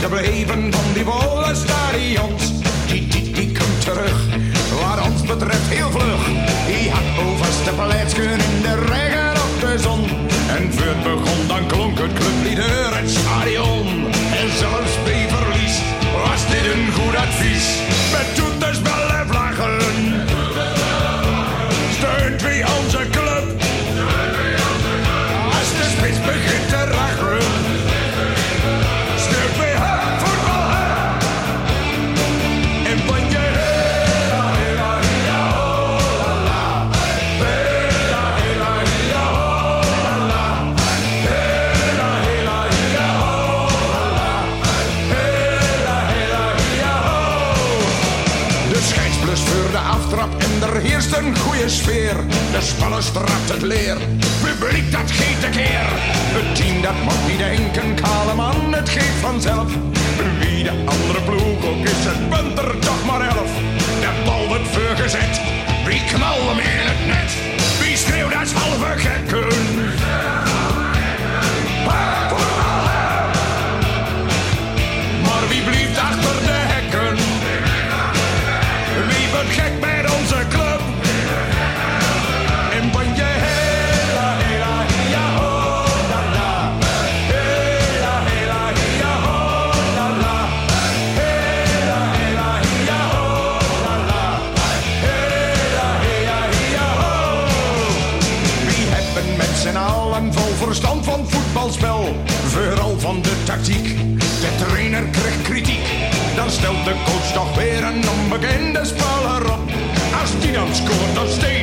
gebleven van die volle stadions. Die, die, die komt terug, wat ons betreft heel vlug. En er heerst een goede sfeer. De spellen strapt het leer, publiek dat geeft de keer. Het team dat mag niet denken, kale man, het geeft vanzelf. Wie de andere ploeg ook is, het punt er toch maar met z'n allen vol verstand van voetbalspel? Vooral van de tactiek. De trainer krijgt kritiek. Dan stelt de coach toch weer een onbekende speler op. Als die dan scoort, dan steekt